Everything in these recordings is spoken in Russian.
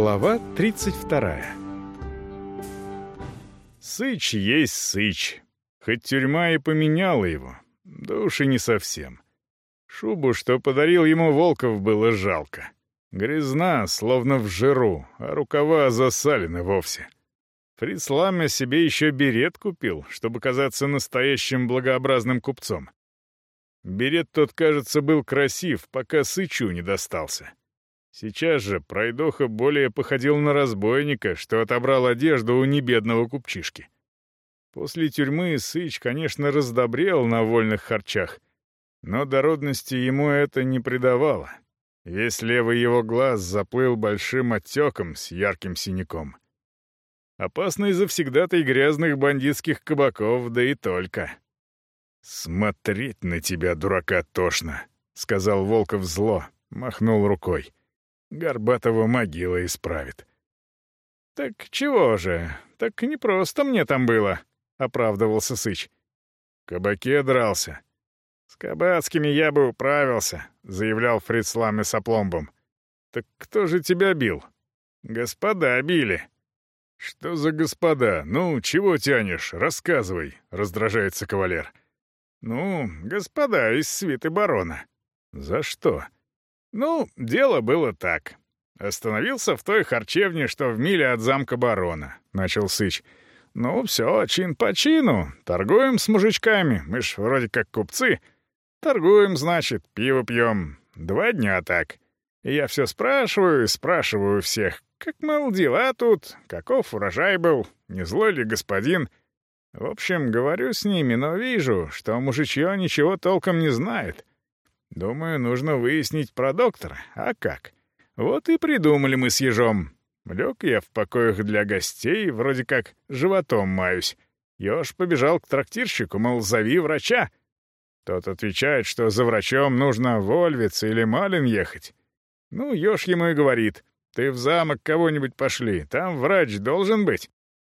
Глава 32. Сыч есть сыч. Хоть тюрьма и поменяла его, да уж и не совсем. Шубу, что подарил ему Волков, было жалко. Грязна, словно в жиру, а рукава засалены вовсе. Фриц Ламя себе еще берет купил, чтобы казаться настоящим благообразным купцом. Берет тот, кажется, был красив, пока Сычу не достался. Сейчас же пройдоха более походил на разбойника, что отобрал одежду у небедного купчишки. После тюрьмы Сыч, конечно, раздобрел на вольных харчах, но дородности ему это не придавало. Весь левый его глаз заплыл большим отеком с ярким синяком. Опасный завсегдатай грязных бандитских кабаков, да и только. «Смотреть на тебя, дурака, тошно», — сказал Волков зло, махнул рукой. Горбатого могила исправит. «Так чего же? Так не просто мне там было», — оправдывался Сыч. «В кабаке дрался». «С кабацкими я бы управился», — заявлял Фрицлам и сопломбом. «Так кто же тебя бил?» «Господа били». «Что за господа? Ну, чего тянешь? Рассказывай», — раздражается кавалер. «Ну, господа из свиты барона». «За что?» Ну, дело было так. Остановился в той харчевне, что в миле от замка барона, — начал Сыч. Ну, все, чин по чину. Торгуем с мужичками, мы ж вроде как купцы. Торгуем, значит, пиво пьем. Два дня так. И я все спрашиваю спрашиваю всех, как, мол, дела тут, каков урожай был, не злой ли господин. В общем, говорю с ними, но вижу, что мужичье ничего толком не знает. Думаю, нужно выяснить про доктора. А как? Вот и придумали мы с ежом. Лег я в покоях для гостей, вроде как животом маюсь. Еж побежал к трактирщику, мол, зови врача. Тот отвечает, что за врачом нужно в Ольвиц или Малин ехать. Ну, Ёж ему и говорит, ты в замок кого-нибудь пошли, там врач должен быть.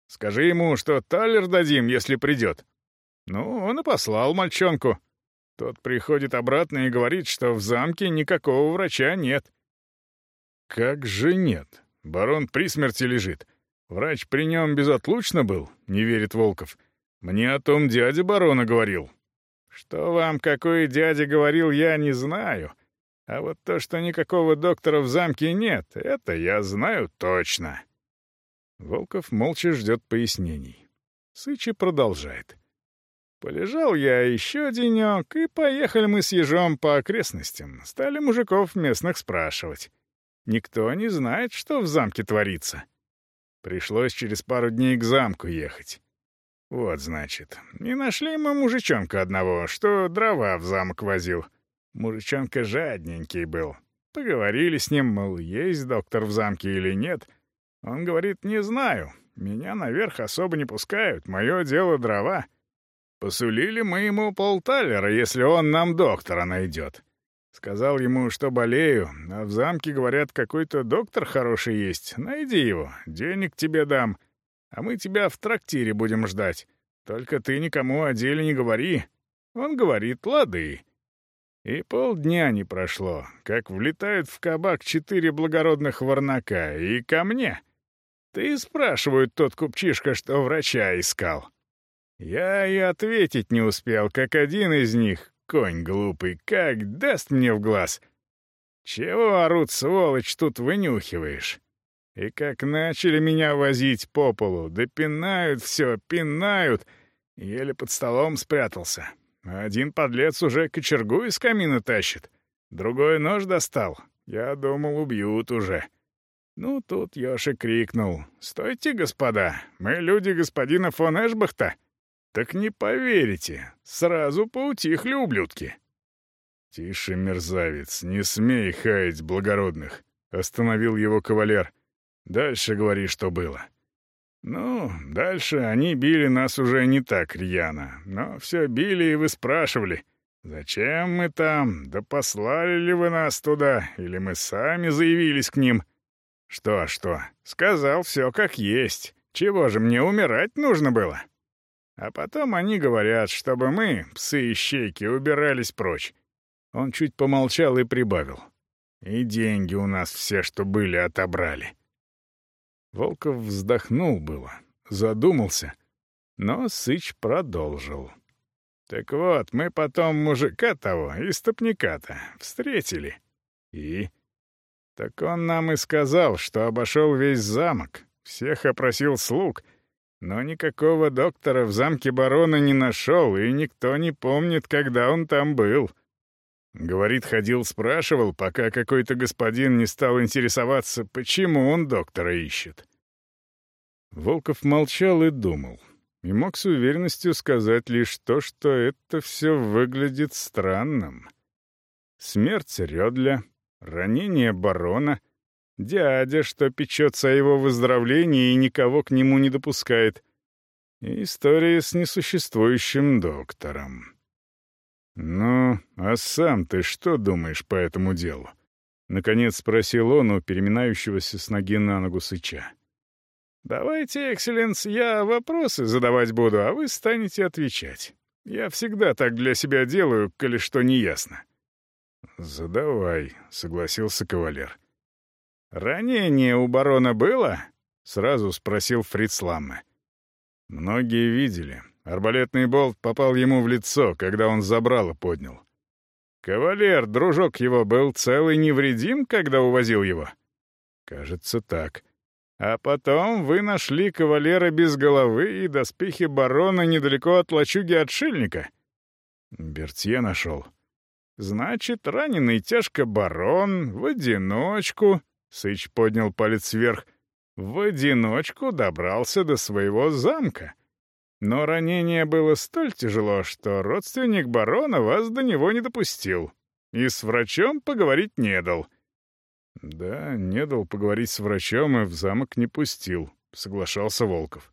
Скажи ему, что талер дадим, если придет. Ну, он и послал мальчонку. Тот приходит обратно и говорит, что в замке никакого врача нет. Как же нет? Барон при смерти лежит. Врач при нем безотлучно был, не верит Волков. Мне о том дядя барона говорил. Что вам какой дядя говорил, я не знаю. А вот то, что никакого доктора в замке нет, это я знаю точно. Волков молча ждет пояснений. Сычи продолжает. Полежал я еще денек, и поехали мы с ежом по окрестностям. Стали мужиков местных спрашивать. Никто не знает, что в замке творится. Пришлось через пару дней к замку ехать. Вот, значит. И нашли мы мужичонка одного, что дрова в замок возил. Мужичонка жадненький был. Поговорили с ним, мол, есть доктор в замке или нет. Он говорит, не знаю. Меня наверх особо не пускают, мое дело дрова. Посулили мы ему полталера, если он нам доктора найдет. Сказал ему, что болею, а в замке, говорят, какой-то доктор хороший есть. Найди его, денег тебе дам, а мы тебя в трактире будем ждать. Только ты никому о деле не говори. Он говорит, лады. И полдня не прошло, как влетают в кабак четыре благородных варнака, и ко мне. Ты спрашивают тот купчишка, что врача искал. Я и ответить не успел, как один из них, конь глупый, как даст мне в глаз. Чего, орут, сволочь, тут вынюхиваешь? И как начали меня возить по полу, да пинают все, пинают. Еле под столом спрятался. Один подлец уже кочергу из камина тащит. Другой нож достал. Я думал, убьют уже. Ну, тут Ёша крикнул. «Стойте, господа! Мы люди господина фон Эшбахта!» Так не поверите, сразу поутихли ублюдки. «Тише, мерзавец, не смей хаять благородных», — остановил его кавалер. «Дальше говори, что было». «Ну, дальше они били нас уже не так рьяно, но все били и вы спрашивали, зачем мы там, да послали ли вы нас туда, или мы сами заявились к ним?» «Что, что, сказал все как есть, чего же мне умирать нужно было?» А потом они говорят, чтобы мы, псы-ищейки, убирались прочь. Он чуть помолчал и прибавил. И деньги у нас все, что были, отобрали. Волков вздохнул было, задумался, но Сыч продолжил. «Так вот, мы потом мужика того, истопника-то, встретили. И? Так он нам и сказал, что обошел весь замок, всех опросил слуг, но никакого доктора в замке барона не нашел, и никто не помнит, когда он там был. Говорит, ходил, спрашивал, пока какой-то господин не стал интересоваться, почему он доктора ищет. Волков молчал и думал. И мог с уверенностью сказать лишь то, что это все выглядит странным. Смерть Рёдля, ранение барона, дядя, что печется о его выздоровлении и никого к нему не допускает, и история с несуществующим доктором. «Ну, а сам ты что думаешь по этому делу?» — наконец спросил он у переминающегося с ноги на ногу сыча. «Давайте, экселленс, я вопросы задавать буду, а вы станете отвечать. Я всегда так для себя делаю, коли что не ясно». «Задавай», — согласился кавалер. «Ранение у барона было?» — сразу спросил Фриц Ламме. Многие видели. Арбалетный болт попал ему в лицо, когда он забрало поднял. «Кавалер, дружок его, был целый невредим, когда увозил его?» «Кажется, так. А потом вы нашли кавалера без головы и доспехи барона недалеко от лачуги отшельника?» «Бертье нашел». «Значит, раненый тяжко барон, в одиночку...» — Сыч поднял палец вверх. «В одиночку добрался до своего замка». Но ранение было столь тяжело, что родственник барона вас до него не допустил. И с врачом поговорить не дал. Да, не дал поговорить с врачом и в замок не пустил, соглашался Волков.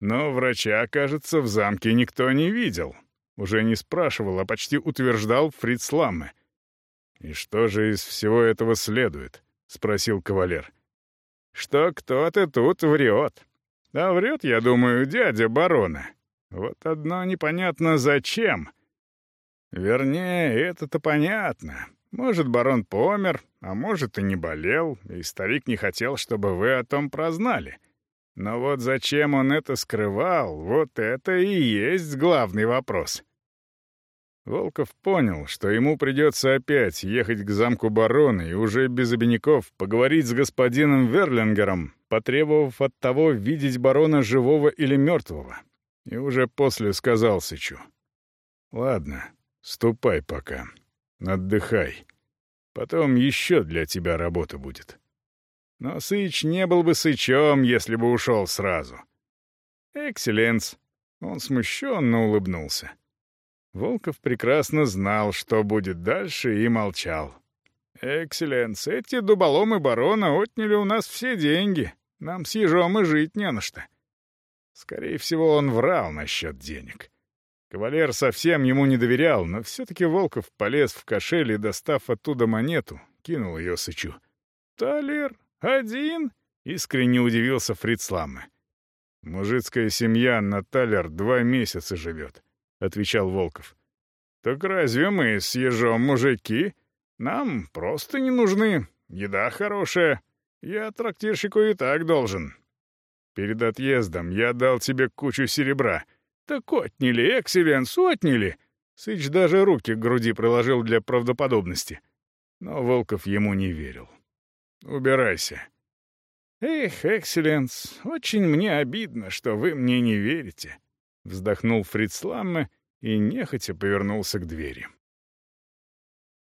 Но врача, кажется, в замке никто не видел. Уже не спрашивал, а почти утверждал Фриц. «И что же из всего этого следует?» — спросил кавалер. «Что кто-то тут врет. А врет, я думаю, дядя барона. Вот одно непонятно зачем. Вернее, это-то понятно. Может, барон помер, а может, и не болел, и старик не хотел, чтобы вы о том прознали. Но вот зачем он это скрывал, вот это и есть главный вопрос. Волков понял, что ему придется опять ехать к замку барона и уже без обиняков поговорить с господином Верлингером, потребовав от того видеть барона живого или мертвого. И уже после сказал Сычу. «Ладно, ступай пока. Отдыхай. Потом еще для тебя работа будет». Но Сыч не был бы Сычом, если бы ушел сразу. «Экселленс». Он смущенно улыбнулся. Волков прекрасно знал, что будет дальше, и молчал. «Экселленс, эти дуболомы барона отняли у нас все деньги. Нам с ежом и жить не на что». Скорее всего, он врал насчет денег. Кавалер совсем ему не доверял, но все-таки Волков полез в кошель и, достав оттуда монету, кинул ее Сычу. «Талер? Один?» — искренне удивился Фриц Ламме. «Мужицкая семья на Талер два месяца живет. — отвечал Волков. «Так разве мы с ежом мужики? Нам просто не нужны. Еда хорошая. Я трактирщику и так должен. Перед отъездом я дал тебе кучу серебра. Так отняли, экселленс, отняли!» Сыч даже руки к груди приложил для правдоподобности. Но Волков ему не верил. «Убирайся». «Эх, экселленс, очень мне обидно, что вы мне не верите. Вздохнул Фриц Ламме и нехотя повернулся к двери.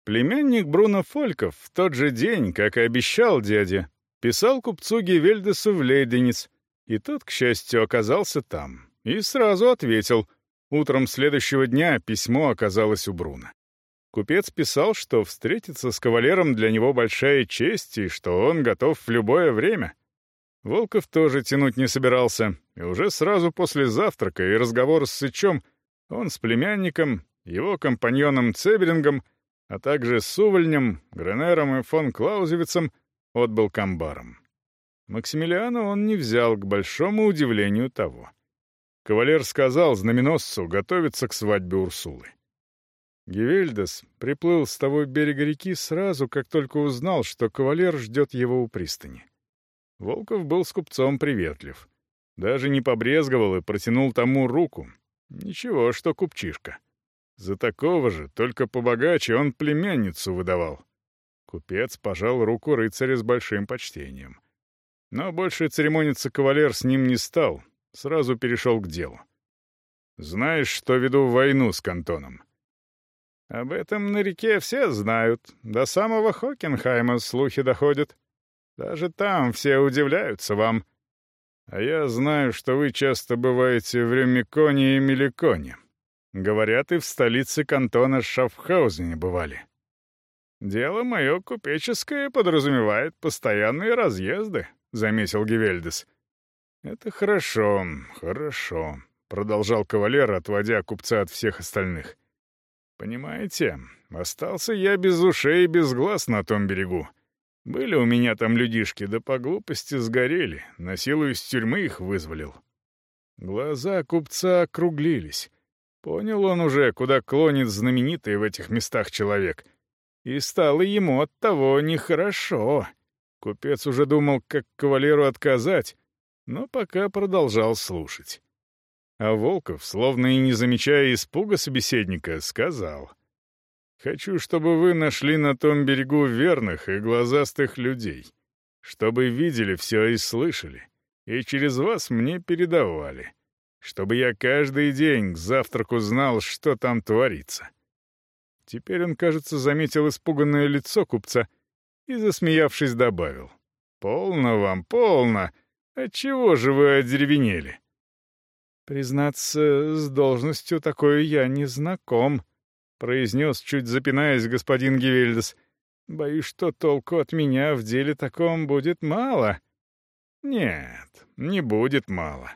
Племянник Бруно Фольков в тот же день, как и обещал дядя, писал купцу Гевельдесу в Лейденец, и тот, к счастью, оказался там. И сразу ответил. Утром следующего дня письмо оказалось у Бруно. Купец писал, что встретиться с кавалером для него большая честь и что он готов в любое время — Волков тоже тянуть не собирался, и уже сразу после завтрака и разговора с Сычом он с племянником, его компаньоном Цеберингом, а также с Увольнем, Гренером и фон Клаузевицем отбыл к амбарам. Максимилиана он не взял, к большому удивлению того. Кавалер сказал знаменосцу готовиться к свадьбе Урсулы. Гевельдес приплыл с того берега реки сразу, как только узнал, что кавалер ждет его у пристани. Волков был с купцом приветлив. Даже не побрезговал и протянул тому руку. Ничего, что купчишка. За такого же, только побогаче, он племянницу выдавал. Купец пожал руку рыцаря с большим почтением. Но больше церемониться кавалер с ним не стал, сразу перешел к делу. «Знаешь, что веду войну с кантоном?» «Об этом на реке все знают. До самого Хокенхайма слухи доходят. Даже там все удивляются вам. А я знаю, что вы часто бываете в Ремиконе и Меликоне. Говорят, и в столице кантона Шафхаузене бывали. Дело мое купеческое подразумевает постоянные разъезды, — заметил Гевельдес. «Это хорошо, хорошо», — продолжал кавалер, отводя купца от всех остальных. «Понимаете, остался я без ушей и без глаз на том берегу. Были у меня там людишки, да по глупости сгорели, на силу из тюрьмы их вызволил. Глаза купца округлились. Понял он уже, куда клонит знаменитый в этих местах человек. И стало ему от того нехорошо. Купец уже думал, как кавалеру отказать, но пока продолжал слушать. А Волков, словно и не замечая испуга собеседника, сказал — Хочу, чтобы вы нашли на том берегу верных и глазастых людей, чтобы видели все и слышали, и через вас мне передавали, чтобы я каждый день к завтраку знал, что там творится». Теперь он, кажется, заметил испуганное лицо купца и, засмеявшись, добавил. «Полно вам, полно! Отчего же вы одеревенели?» «Признаться, с должностью такой я не знаком», — произнес, чуть запинаясь, господин Гевельдес. «Боюсь, что толку от меня в деле таком будет мало». «Нет, не будет мало.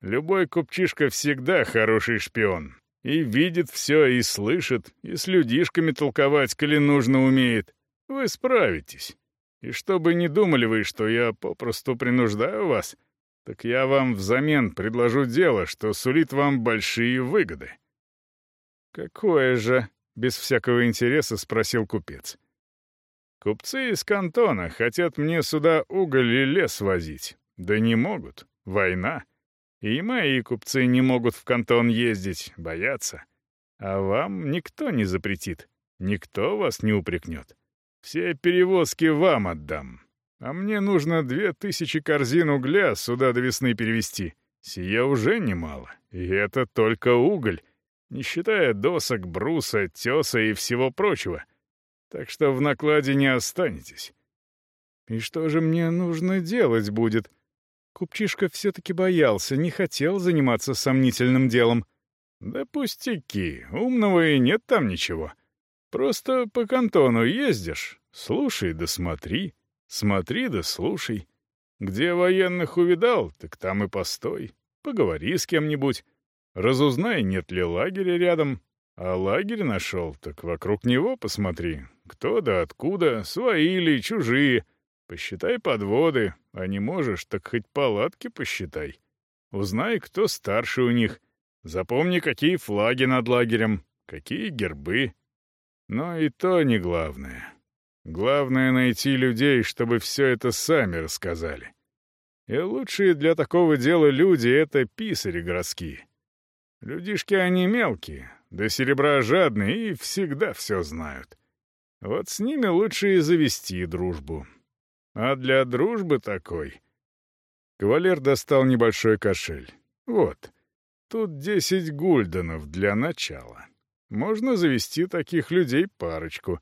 Любой купчишка всегда хороший шпион. И видит все, и слышит, и с людишками толковать, коли нужно умеет. Вы справитесь. И чтобы не думали вы, что я попросту принуждаю вас, так я вам взамен предложу дело, что сулит вам большие выгоды. «Какое же?» — без всякого интереса спросил купец. «Купцы из кантона хотят мне сюда уголь и лес возить. Да не могут. Война. И мои купцы не могут в кантон ездить, боятся. А вам никто не запретит. Никто вас не упрекнет. Все перевозки вам отдам. А мне нужно две тысячи корзин угля сюда до весны перевезти. Сие уже немало. И это только уголь, не считая досок, бруса, теса и всего прочего. Так что в накладе не останетесь. И что же мне нужно делать будет? Купчишка все-таки боялся, не хотел заниматься сомнительным делом. Да пустяки, умного и нет там ничего. Просто по кантону ездишь, слушай да смотри, смотри да слушай. Где военных увидал, так там и постой, поговори с кем-нибудь. Разузнай, нет ли лагеря рядом. А лагерь нашел, так вокруг него посмотри. Кто да откуда, свои или чужие. Посчитай подводы, а не можешь, так хоть палатки посчитай. Узнай, кто старше у них. Запомни, какие флаги над лагерем, какие гербы. Но и то не главное. Главное — найти людей, чтобы все это сами рассказали. И лучшие для такого дела люди — это писари городские. Людишки они мелкие, до серебра жадные и всегда все знают. Вот с ними лучше и завести дружбу. А для дружбы такой... Кавалер достал небольшой кошель. Вот, тут десять гульденов для начала. Можно завести таких людей парочку.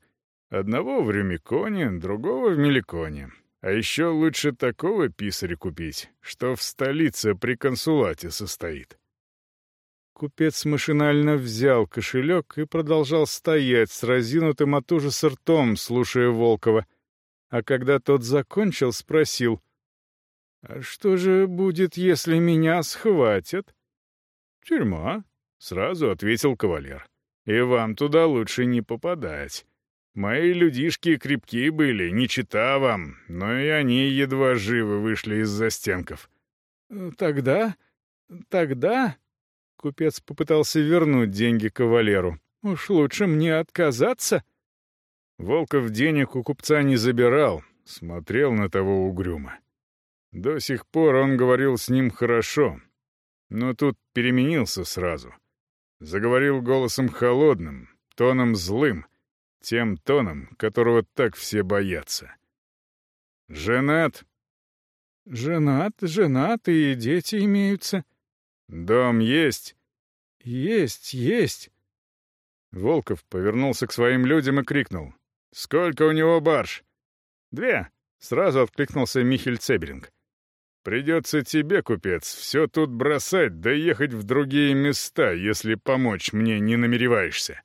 Одного в Рюмиконе, другого в Меликоне. А еще лучше такого писаря купить, что в столице при консулате состоит. Купец машинально взял кошелек и продолжал стоять с разинутым от ужаса ртом, слушая Волкова. А когда тот закончил, спросил, «А что же будет, если меня схватят?» «Тюрьма», — сразу ответил кавалер. «И вам туда лучше не попадать. Мои людишки крепкие были, не чита вам, но и они едва живы вышли из застенков». «Тогда... тогда...» Купец попытался вернуть деньги кавалеру. «Уж лучше мне отказаться». Волков денег у купца не забирал, смотрел на того угрюмо. До сих пор он говорил с ним хорошо, но тут переменился сразу. Заговорил голосом холодным, тоном злым, тем тоном, которого так все боятся. «Женат?» «Женат, женат, и дети имеются». «Дом есть?» «Есть, есть». Волков повернулся к своим людям и крикнул. «Сколько у него барж?» «Две», — сразу откликнулся Михель Цеберинг. «Придется тебе, купец, все тут бросать, да ехать в другие места, если помочь мне не намереваешься».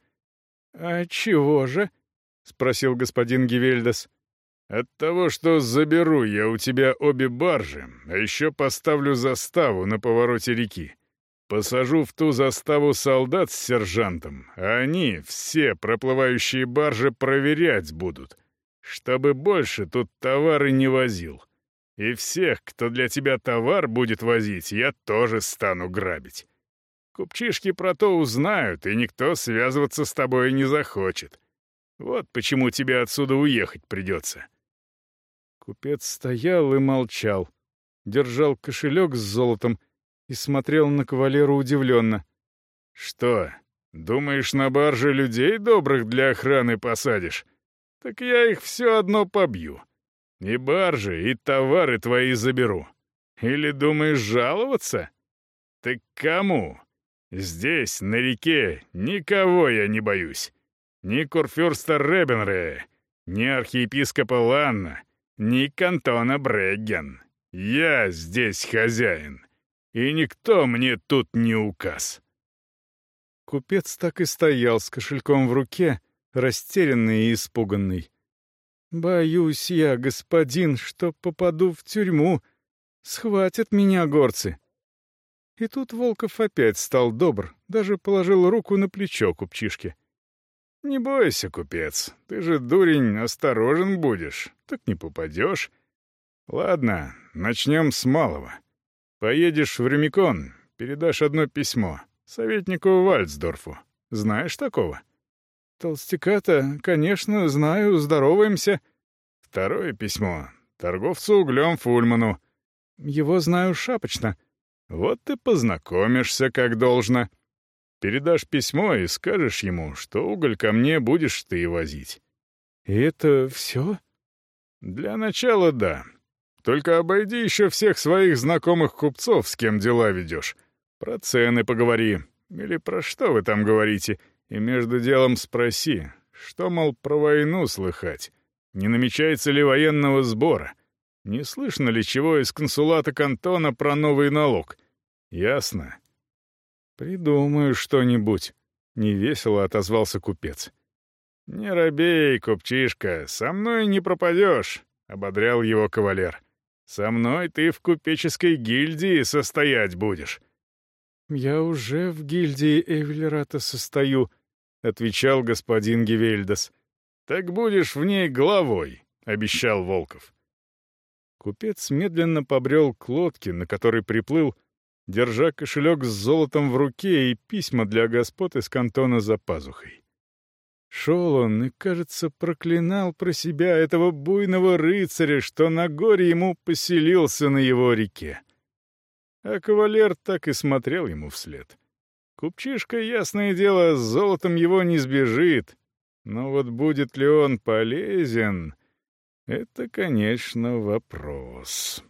«А чего же?» — спросил господин Гевельдас. «От того, что заберу я у тебя обе баржи, а еще поставлю заставу на повороте реки. Посажу в ту заставу солдат с сержантом, а они все проплывающие баржи проверять будут, чтобы больше тут товары не возил. И всех, кто для тебя товар будет возить, я тоже стану грабить. Купчишки про то узнают, и никто связываться с тобой не захочет. Вот почему тебе отсюда уехать придется». Купец стоял и молчал, держал кошелек с золотом и смотрел на кавалеру удивленно. «Что, думаешь, на барже людей добрых для охраны посадишь? Так я их все одно побью. И баржи, и товары твои заберу. Или думаешь жаловаться? Так кому? Здесь, на реке, никого я не боюсь. Ни Курфюрста Ребенрея, ни архиепископа Ланна, ни Кантона Брегген. Я здесь хозяин и никто мне тут не указ». Купец так и стоял с кошельком в руке, растерянный и испуганный. «Боюсь я, господин, что попаду в тюрьму. Схватят меня горцы». И тут Волков опять стал добр, даже положил руку на плечо купчишке. «Не бойся, купец, ты же, дурень, осторожен будешь, так не попадешь. Ладно, начнем с малого. Поедешь в Ремикон, передашь одно письмо. Советнику Вальцдорфу. Знаешь такого?» «Толстяка-то, конечно, знаю, здороваемся». «Второе письмо. Торговцу углем Фульману». «Его знаю шапочно». «Вот ты познакомишься как должно. Передашь письмо и скажешь ему, что уголь ко мне будешь ты возить». «И это все?» «Для начала да. Только обойди еще всех своих знакомых купцов, с кем дела ведешь. Про цены поговори. Или про что вы там говорите. И между делом спроси, что, мол, про войну слыхать. Не намечается ли военного сбора? Не слышно ли чего из консулата Кантона про новый налог? Ясно. «Придумаю что-нибудь», — невесело отозвался купец. «Не робей, купчишка, со мной не пропадешь», — ободрял его кавалер. Со мной ты в купеческой гильдии состоять будешь». «Я уже в гильдии Эвелерата состою», — отвечал господин Гевельдас. «Так будешь в ней главой», — обещал Волков. Купец медленно побрел к лодке, на которой приплыл, держа кошелек с золотом в руке и письма для господ из кантона за пазухой. Шел он и, кажется, проклинал про себя этого буйного рыцаря, что на горе ему поселился на его реке. А кавалер так и смотрел ему вслед. Купчишка, ясное дело, с золотом его не сбежит. Но вот будет ли он полезен, это, конечно, вопрос.